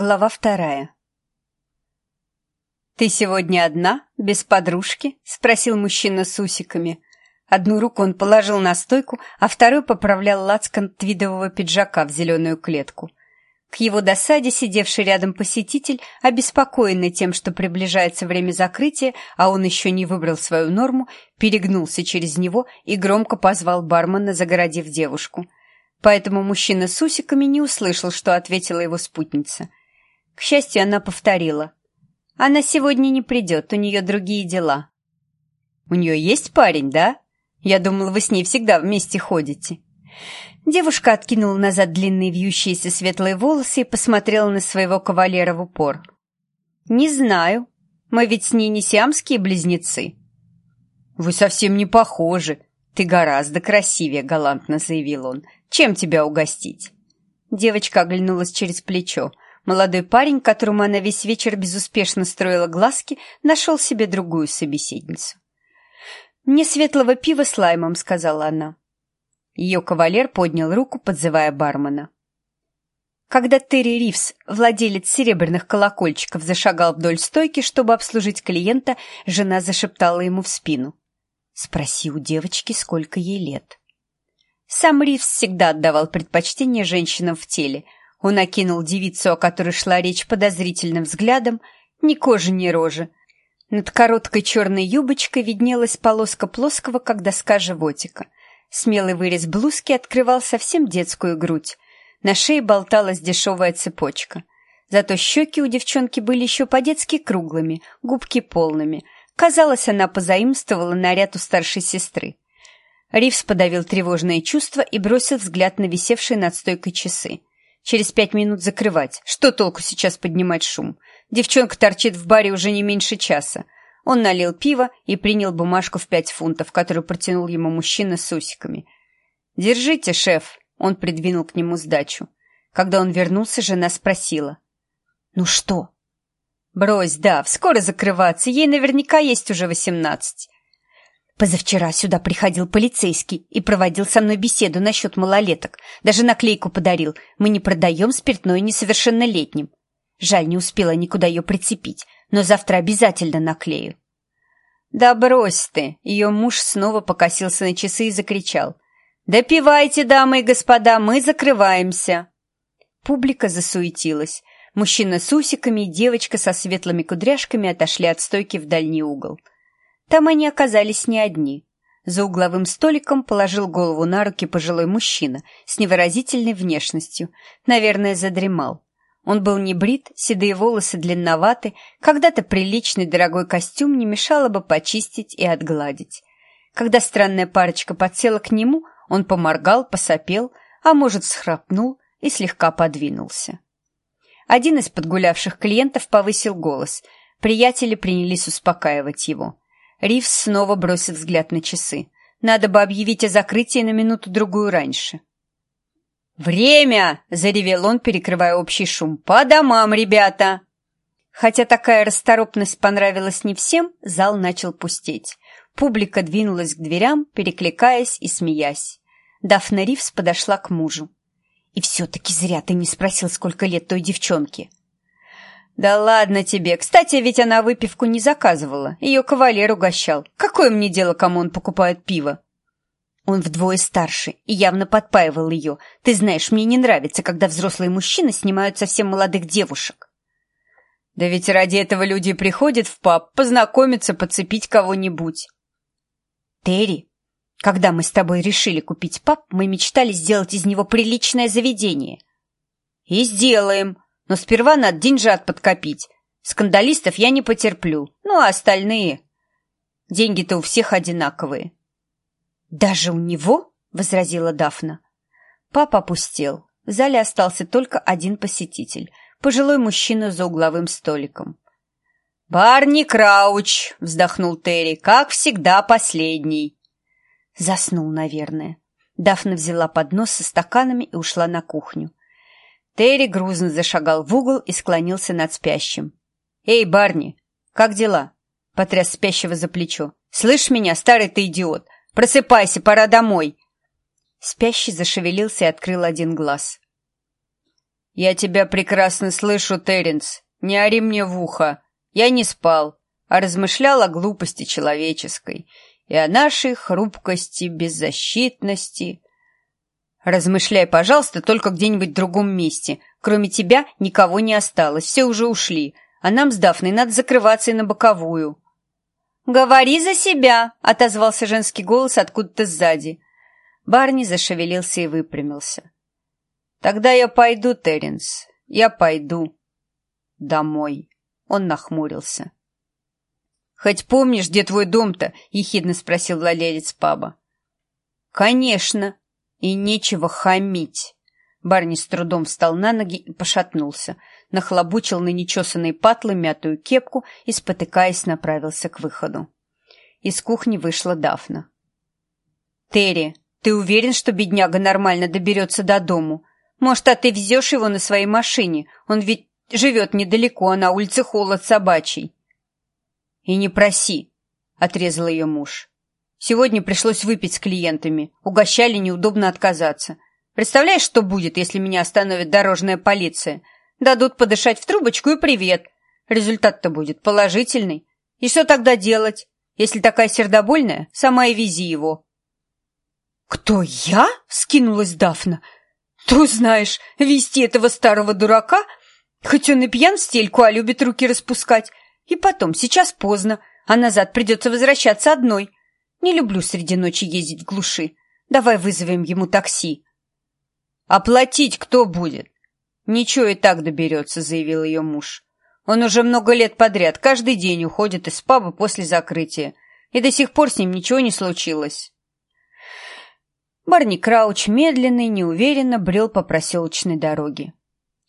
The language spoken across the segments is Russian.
Глава вторая. «Ты сегодня одна, без подружки?» — спросил мужчина с усиками. Одну руку он положил на стойку, а вторую поправлял лацкан твидового пиджака в зеленую клетку. К его досаде сидевший рядом посетитель, обеспокоенный тем, что приближается время закрытия, а он еще не выбрал свою норму, перегнулся через него и громко позвал бармена, загородив девушку. Поэтому мужчина с усиками не услышал, что ответила его спутница. К счастью, она повторила. «Она сегодня не придет, у нее другие дела». «У нее есть парень, да? Я думала, вы с ней всегда вместе ходите». Девушка откинула назад длинные вьющиеся светлые волосы и посмотрела на своего кавалера в упор. «Не знаю. Мы ведь с ней не сиамские близнецы». «Вы совсем не похожи. Ты гораздо красивее», — галантно заявил он. «Чем тебя угостить?» Девочка оглянулась через плечо. Молодой парень, которому она весь вечер безуспешно строила глазки, нашел себе другую собеседницу. «Мне светлого пива с лаймом», — сказала она. Ее кавалер поднял руку, подзывая бармена. Когда Терри Ривз, владелец серебряных колокольчиков, зашагал вдоль стойки, чтобы обслужить клиента, жена зашептала ему в спину. «Спроси у девочки, сколько ей лет». Сам Ривз всегда отдавал предпочтение женщинам в теле — он окинул девицу, о которой шла речь, подозрительным взглядом, ни кожи, ни рожи. Над короткой черной юбочкой виднелась полоска плоского, как доска животика. Смелый вырез блузки открывал совсем детскую грудь. На шее болталась дешевая цепочка. Зато щеки у девчонки были еще по-детски круглыми, губки полными. Казалось, она позаимствовала наряд у старшей сестры. Ривс подавил тревожное чувство и бросил взгляд на висевшие над стойкой часы. Через пять минут закрывать. Что толку сейчас поднимать шум? Девчонка торчит в баре уже не меньше часа. Он налил пиво и принял бумажку в пять фунтов, которую протянул ему мужчина с усиками. «Держите, шеф!» — он придвинул к нему сдачу. Когда он вернулся, жена спросила. «Ну что?» «Брось, да, скоро закрываться, ей наверняка есть уже восемнадцать». Позавчера сюда приходил полицейский и проводил со мной беседу насчет малолеток. Даже наклейку подарил. Мы не продаем спиртное несовершеннолетним. Жаль, не успела никуда ее прицепить, но завтра обязательно наклею. «Да брось ты!» Ее муж снова покосился на часы и закричал. «Допивайте, дамы и господа, мы закрываемся!» Публика засуетилась. Мужчина с усиками и девочка со светлыми кудряшками отошли от стойки в дальний угол. Там они оказались не одни. За угловым столиком положил голову на руки пожилой мужчина с невыразительной внешностью. Наверное, задремал. Он был не брит, седые волосы длинноваты, когда-то приличный дорогой костюм не мешало бы почистить и отгладить. Когда странная парочка подсела к нему, он поморгал, посопел, а может, схрапнул и слегка подвинулся. Один из подгулявших клиентов повысил голос. Приятели принялись успокаивать его. Ривз снова бросил взгляд на часы. Надо бы объявить о закрытии на минуту-другую раньше. «Время!» — заревел он, перекрывая общий шум. «По домам, ребята!» Хотя такая расторопность понравилась не всем, зал начал пустеть. Публика двинулась к дверям, перекликаясь и смеясь. Дафна Ривз подошла к мужу. «И все-таки зря ты не спросил, сколько лет той девчонке». «Да ладно тебе. Кстати, ведь она выпивку не заказывала. Ее кавалер угощал. Какое мне дело, кому он покупает пиво?» Он вдвое старше и явно подпаивал ее. Ты знаешь, мне не нравится, когда взрослые мужчины снимают совсем молодых девушек. Да ведь ради этого люди приходят в паб, познакомиться, подцепить кого-нибудь. Терри, когда мы с тобой решили купить паб, мы мечтали сделать из него приличное заведение. И сделаем, но сперва надо деньжат подкопить. Скандалистов я не потерплю. Ну, а остальные... Деньги-то у всех одинаковые. «Даже у него?» — возразила Дафна. Папа опустел. В зале остался только один посетитель — пожилой мужчина за угловым столиком. «Барни Крауч!» — вздохнул Терри. «Как всегда, последний!» Заснул, наверное. Дафна взяла поднос со стаканами и ушла на кухню. Терри грузно зашагал в угол и склонился над спящим. «Эй, Барни, как дела?» — потряс спящего за плечо. «Слышь меня, старый ты идиот! Просыпайся, пора домой!» Спящий зашевелился и открыл один глаз. «Я тебя прекрасно слышу, Терренс. Не ори мне в ухо. Я не спал, а размышлял о глупости человеческой и о нашей хрупкости, беззащитности». «Размышляй, пожалуйста, только где-нибудь в другом месте. Кроме тебя никого не осталось, все уже ушли, а нам с Дафной надо закрываться и на боковую». «Говори за себя!» — отозвался женский голос откуда-то сзади. Барни зашевелился и выпрямился. «Тогда я пойду, Терренс, я пойду. Домой». Он нахмурился. «Хоть помнишь, где твой дом-то?» — ехидно спросил владелец паба. «Конечно. И нечего хамить». Барни с трудом встал на ноги и пошатнулся, нахлобучил на нечесанные патлы мятую кепку и, спотыкаясь, направился к выходу. Из кухни вышла Дафна. «Терри, ты уверен, что бедняга нормально доберется до дому? Может, а ты везешь его на своей машине? Он ведь живет недалеко, а на улице холод собачий». «И не проси», — отрезал ее муж. «Сегодня пришлось выпить с клиентами. Угощали, неудобно отказаться. Представляешь, что будет, если меня остановит дорожная полиция? Дадут подышать в трубочку и привет. Результат-то будет положительный. И что тогда делать? Если такая сердобольная, сама и вези его». «Кто, я?» — скинулась Дафна. «Ты знаешь, вести этого старого дурака? Хоть он и пьян в стельку, а любит руки распускать. И потом, сейчас поздно, а назад придется возвращаться одной. Не люблю среди ночи ездить в глуши. Давай вызовем ему такси». «Оплатить кто будет?» «Ничего и так доберется», — заявил ее муж. «Он уже много лет подряд, каждый день уходит из паба после закрытия, и до сих пор с ним ничего не случилось». Барни Крауч медленно и неуверенно брел по проселочной дороге.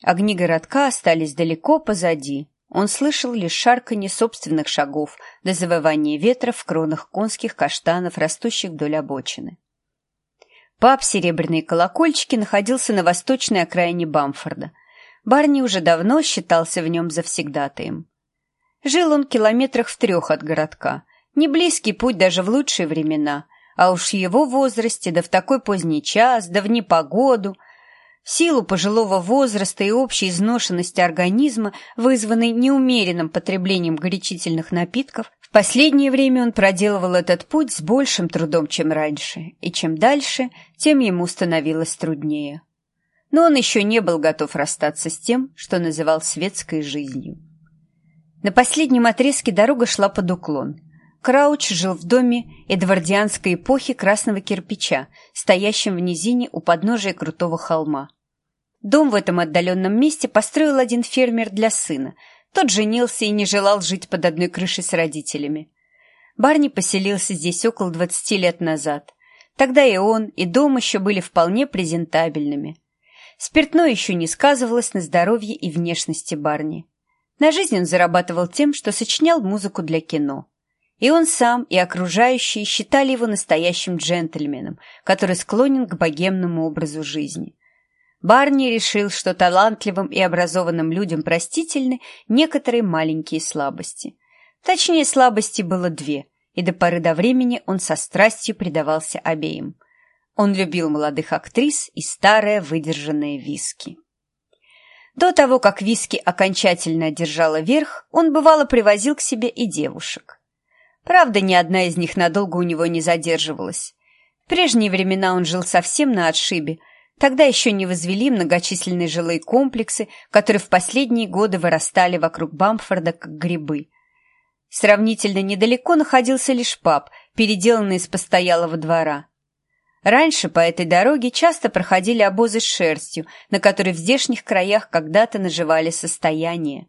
Огни городка остались далеко позади. Он слышал лишь шарканье собственных шагов до завывания ветра в кронах конских каштанов, растущих вдоль обочины. Паб «Серебряные колокольчики» находился на восточной окраине Бамфорда. Барни уже давно считался в нем завсегдатаем. Жил он километрах в трех от городка. Не близкий путь даже в лучшие времена, а уж в его возрасте, да в такой поздний час, да в непогоду — силу пожилого возраста и общей изношенности организма, вызванной неумеренным потреблением горячительных напитков, в последнее время он проделывал этот путь с большим трудом, чем раньше, и чем дальше, тем ему становилось труднее. Но он еще не был готов расстаться с тем, что называл светской жизнью. На последнем отрезке дорога шла под уклон. Крауч жил в доме эдвардианской эпохи красного кирпича, стоящем в низине у подножия крутого холма. Дом в этом отдаленном месте построил один фермер для сына – тот женился и не желал жить под одной крышей с родителями. Барни поселился здесь около двадцати лет назад. Тогда и он, и дом еще были вполне презентабельными. Спиртное еще не сказывалось на здоровье и внешности Барни. На жизнь он зарабатывал тем, что сочинял музыку для кино. И он сам, и окружающие считали его настоящим джентльменом, который склонен к богемному образу жизни. Барни решил, что талантливым и образованным людям простительны некоторые маленькие слабости. Точнее, слабости было две, и до поры до времени он со страстью предавался обеим. Он любил молодых актрис и старое выдержанное виски. До того, как виски окончательно одержала верх, он бывало привозил к себе и девушек. Правда, ни одна из них надолго у него не задерживалась. В прежние времена он жил совсем на отшибе, Тогда еще не возвели многочисленные жилые комплексы, которые в последние годы вырастали вокруг Бамфорда как грибы. Сравнительно недалеко находился лишь паб, переделанный из постоялого двора. Раньше по этой дороге часто проходили обозы с шерстью, на которой в здешних краях когда-то наживали состояние.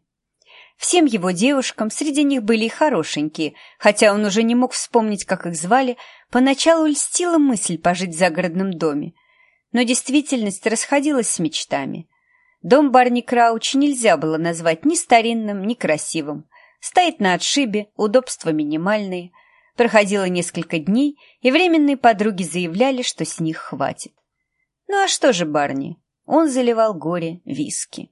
Всем его девушкам, среди них были и хорошенькие, хотя он уже не мог вспомнить, как их звали, поначалу льстила мысль пожить в загородном доме – но действительность расходилась с мечтами. Дом Барни Крауч нельзя было назвать ни старинным, ни красивым. Стоит на отшибе, удобства минимальные. Проходило несколько дней, и временные подруги заявляли, что с них хватит. Ну а что же Барни? Он заливал горе виски.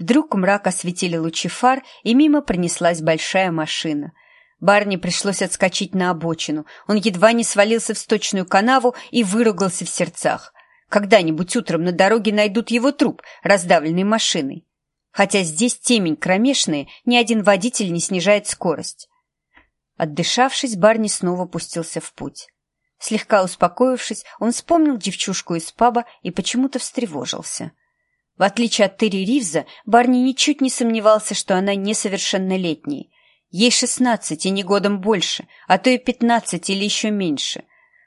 Вдруг мрак осветили лучи фар, и мимо пронеслась большая машина. Барни пришлось отскочить на обочину. Он едва не свалился в сточную канаву и выругался в сердцах. Когда-нибудь утром на дороге найдут его труп, раздавленный машиной. Хотя здесь темень кромешная, ни один водитель не снижает скорость. Отдышавшись, Барни снова пустился в путь. Слегка успокоившись, он вспомнил девчушку из паба и почему-то встревожился. В отличие от Терри Ривза, Барни ничуть не сомневался, что она несовершеннолетняя. Ей шестнадцать и не годом больше, а то и пятнадцать или еще меньше.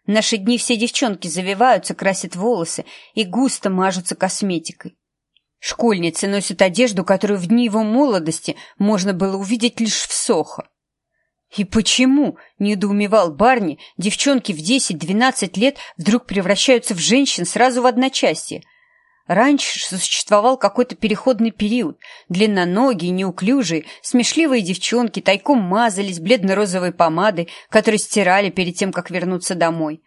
В наши дни все девчонки завиваются, красят волосы и густо мажутся косметикой. Школьницы носят одежду, которую в дни его молодости можно было увидеть лишь в Сохо. И почему, недоумевал Барни, девчонки в 10-12 лет вдруг превращаются в женщин сразу в одночасье? Раньше существовал какой-то переходный период. Длинноногие, неуклюжие, смешливые девчонки тайком мазались бледно-розовой помадой, которую стирали перед тем, как вернуться домой.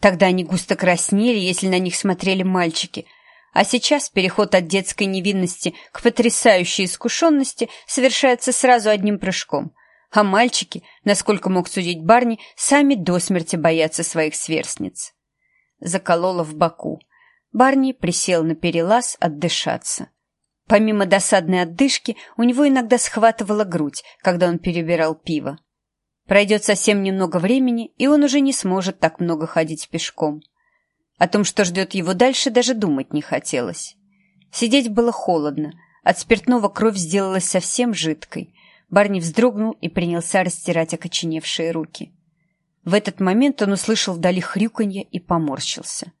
Тогда они густо краснели, если на них смотрели мальчики. А сейчас переход от детской невинности к потрясающей искушенности совершается сразу одним прыжком — а мальчики, насколько мог судить Барни, сами до смерти боятся своих сверстниц. Заколола в боку. Барни присел на перелаз отдышаться. Помимо досадной отдышки, у него иногда схватывала грудь, когда он перебирал пиво. Пройдет совсем немного времени, и он уже не сможет так много ходить пешком. О том, что ждет его дальше, даже думать не хотелось. Сидеть было холодно, от спиртного кровь сделалась совсем жидкой, Барни вздрогнул и принялся растирать окоченевшие руки. В этот момент он услышал вдали хрюканье и поморщился.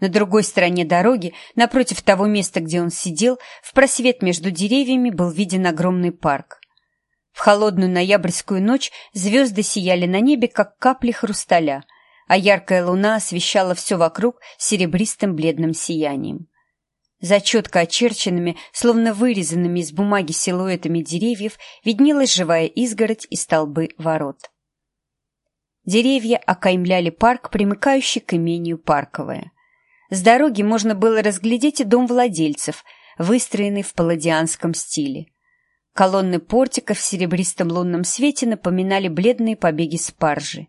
На другой стороне дороги, напротив того места, где он сидел, в просвет между деревьями был виден огромный парк. В холодную ноябрьскую ночь звезды сияли на небе, как капли хрусталя, а яркая луна освещала все вокруг серебристым бледным сиянием. За четко очерченными, словно вырезанными из бумаги силуэтами деревьев, виднелась живая изгородь и столбы ворот. Деревья окаймляли парк, примыкающий к имению Парковое. С дороги можно было разглядеть и дом владельцев, выстроенный в палладианском стиле. Колонны портика в серебристом лунном свете напоминали бледные побеги спаржи.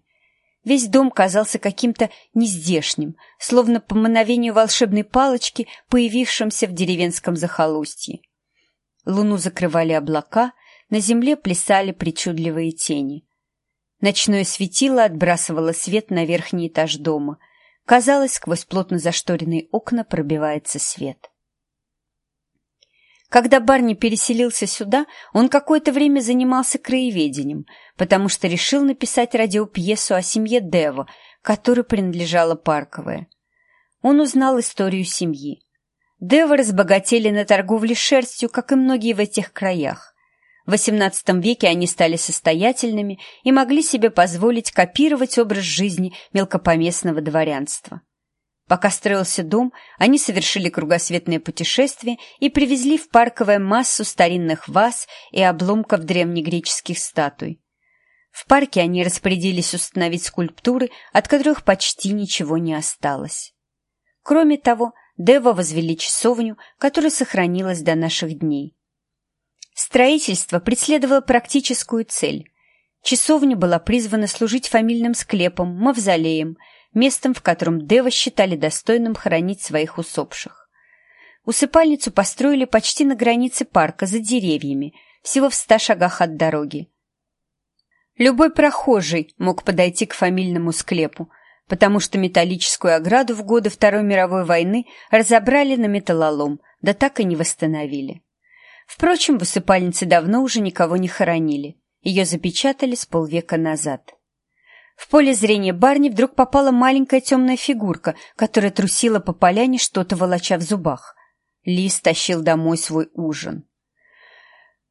Весь дом казался каким-то нездешним, словно по мановению волшебной палочки, появившимся в деревенском захолустье. Луну закрывали облака, на земле плясали причудливые тени. Ночное светило отбрасывало свет на верхний этаж дома. Казалось, сквозь плотно зашторенные окна пробивается свет. Когда Барни переселился сюда, он какое-то время занимался краеведением, потому что решил написать радиопьесу о семье Дева, которой принадлежала Парковая. Он узнал историю семьи. Девы разбогатели на торговле шерстью, как и многие в этих краях. В XVIII веке они стали состоятельными и могли себе позволить копировать образ жизни мелкопоместного дворянства. Пока строился дом, они совершили кругосветное путешествие и привезли в парковое массу старинных ваз и обломков древнегреческих статуй. В парке они распорядились установить скульптуры, от которых почти ничего не осталось. Кроме того, Дева возвели часовню, которая сохранилась до наших дней. Строительство преследовало практическую цель. Часовня была призвана служить фамильным склепом, мавзолеем – местом, в котором Дева считали достойным хоронить своих усопших. Усыпальницу построили почти на границе парка, за деревьями, всего в ста шагах от дороги. Любой прохожий мог подойти к фамильному склепу, потому что металлическую ограду в годы Второй мировой войны разобрали на металлолом, да так и не восстановили. Впрочем, в усыпальнице давно уже никого не хоронили. Ее запечатали с полвека назад. В поле зрения Барни вдруг попала маленькая темная фигурка, которая трусила по поляне, что-то волоча в зубах. Лис тащил домой свой ужин.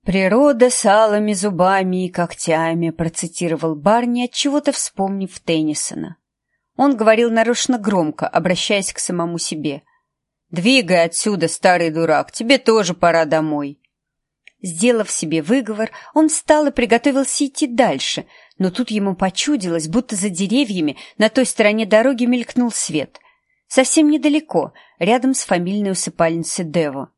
«Природа с алыми зубами и когтями», — процитировал Барни, отчего-то вспомнив Теннисона. Он говорил нарочно громко, обращаясь к самому себе. «Двигай отсюда, старый дурак, тебе тоже пора домой». Сделав себе выговор, он встал и приготовился идти дальше, но тут ему почудилось, будто за деревьями на той стороне дороги мелькнул свет. Совсем недалеко, рядом с фамильной усыпальницей Дево.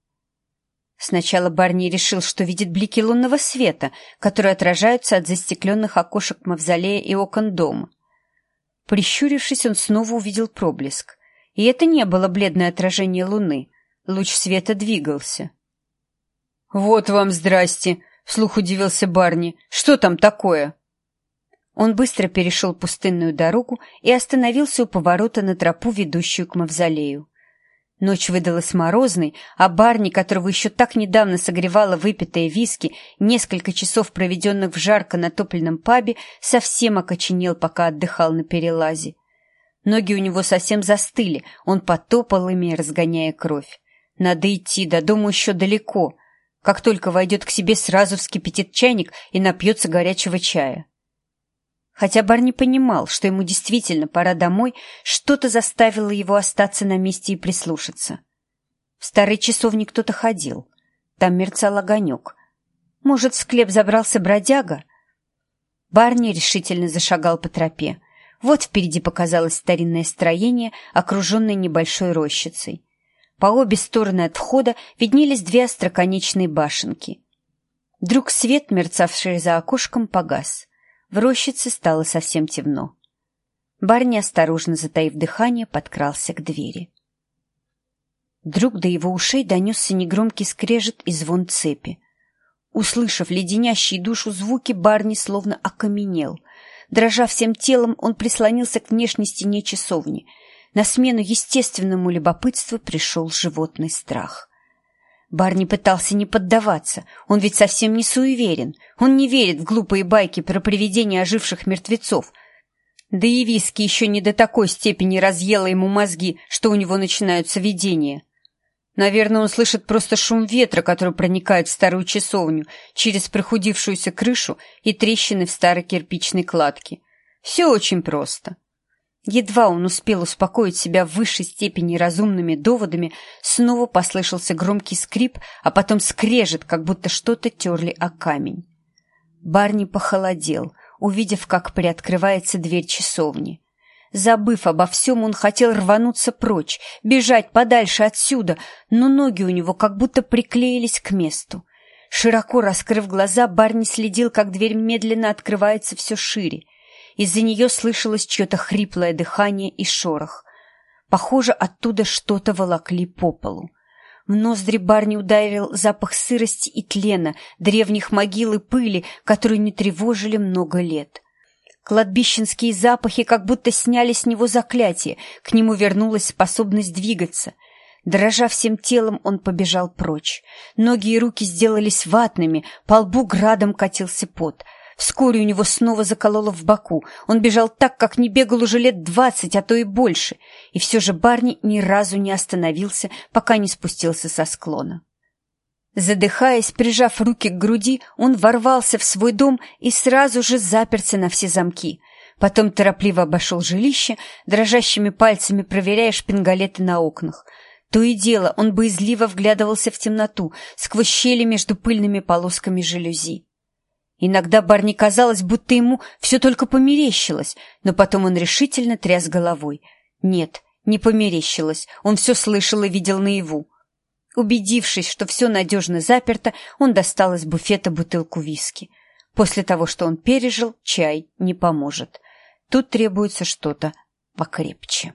Сначала Барни решил, что видит блики лунного света, которые отражаются от застекленных окошек мавзолея и окон дома. Прищурившись, он снова увидел проблеск. И это не было бледное отражение луны. Луч света двигался. «Вот вам здрасте!» — вслух удивился Барни. «Что там такое?» Он быстро перешел пустынную дорогу и остановился у поворота на тропу, ведущую к мавзолею. Ночь выдалась морозной, а Барни, которого еще так недавно согревала выпитая виски, несколько часов проведенных в жарко натопленном пабе, совсем окоченел, пока отдыхал на перелазе. Ноги у него совсем застыли, он потопал ими, разгоняя кровь. Надо идти, до дома еще далеко. Как только войдет к себе, сразу вскипятит чайник и напьется горячего чая. Хотя Барни понимал, что ему действительно пора домой, что-то заставило его остаться на месте и прислушаться. В старый часовник кто-то ходил. Там мерцал огонек. Может, в склеп забрался бродяга? Барни решительно зашагал по тропе. Вот впереди показалось старинное строение, окруженное небольшой рощицей. По обе стороны от входа виднелись две остроконечные башенки. Вдруг свет, мерцавший за окошком, погас. В рощице стало совсем темно. Барни, осторожно затаив дыхание, подкрался к двери. Вдруг до его ушей донесся негромкий скрежет и звон цепи. Услышав леденящие душу звуки, Барни словно окаменел. Дрожа всем телом, он прислонился к внешней стене часовни. На смену естественному любопытству пришел животный страх. Барни пытался не поддаваться. Он ведь совсем не суеверен. Он не верит в глупые байки про привидения оживших мертвецов. Да и виски еще не до такой степени разъела ему мозги, что у него начинаются видения. Наверное, он слышит просто шум ветра, который проникает в старую часовню через прохудившуюся крышу и трещины в старой кирпичной кладке. Все очень просто. Едва он успел успокоить себя в высшей степени разумными доводами, снова послышался громкий скрип, а потом скрежет, как будто что-то терли о камень. Барни похолодел, увидев, как приоткрывается дверь часовни. Забыв обо всем, он хотел рвануться прочь, бежать подальше отсюда, но ноги у него как будто приклеились к месту. Широко раскрыв глаза, Барни следил, как дверь медленно открывается все шире. Из-за нее слышалось чье-то хриплое дыхание и шорох. Похоже, оттуда что-то волокли по полу. В ноздри Барни ударил запах сырости и тлена, древних могил и пыли, которые не тревожили много лет. Кладбищенские запахи как будто сняли с него заклятие, к нему вернулась способность двигаться. Дрожа всем телом, он побежал прочь. Ноги и руки сделались ватными, по лбу градом катился пот — Вскоре у него снова закололо в боку. Он бежал так, как не бегал уже лет двадцать, а то и больше. И все же Барни ни разу не остановился, пока не спустился со склона. Задыхаясь, прижав руки к груди, он ворвался в свой дом и сразу же заперся на все замки. Потом торопливо обошел жилище, дрожащими пальцами проверяя шпингалеты на окнах. То и дело он боязливо вглядывался в темноту, сквозь щели между пыльными полосками жалюзи. Иногда Барни казалось, будто ему все только померещилось, но потом он решительно тряс головой. Нет, не померещилось, он все слышал и видел наяву. Убедившись, что все надежно заперто, он достал из буфета бутылку виски. После того, что он пережил, чай не поможет. Тут требуется что-то покрепче.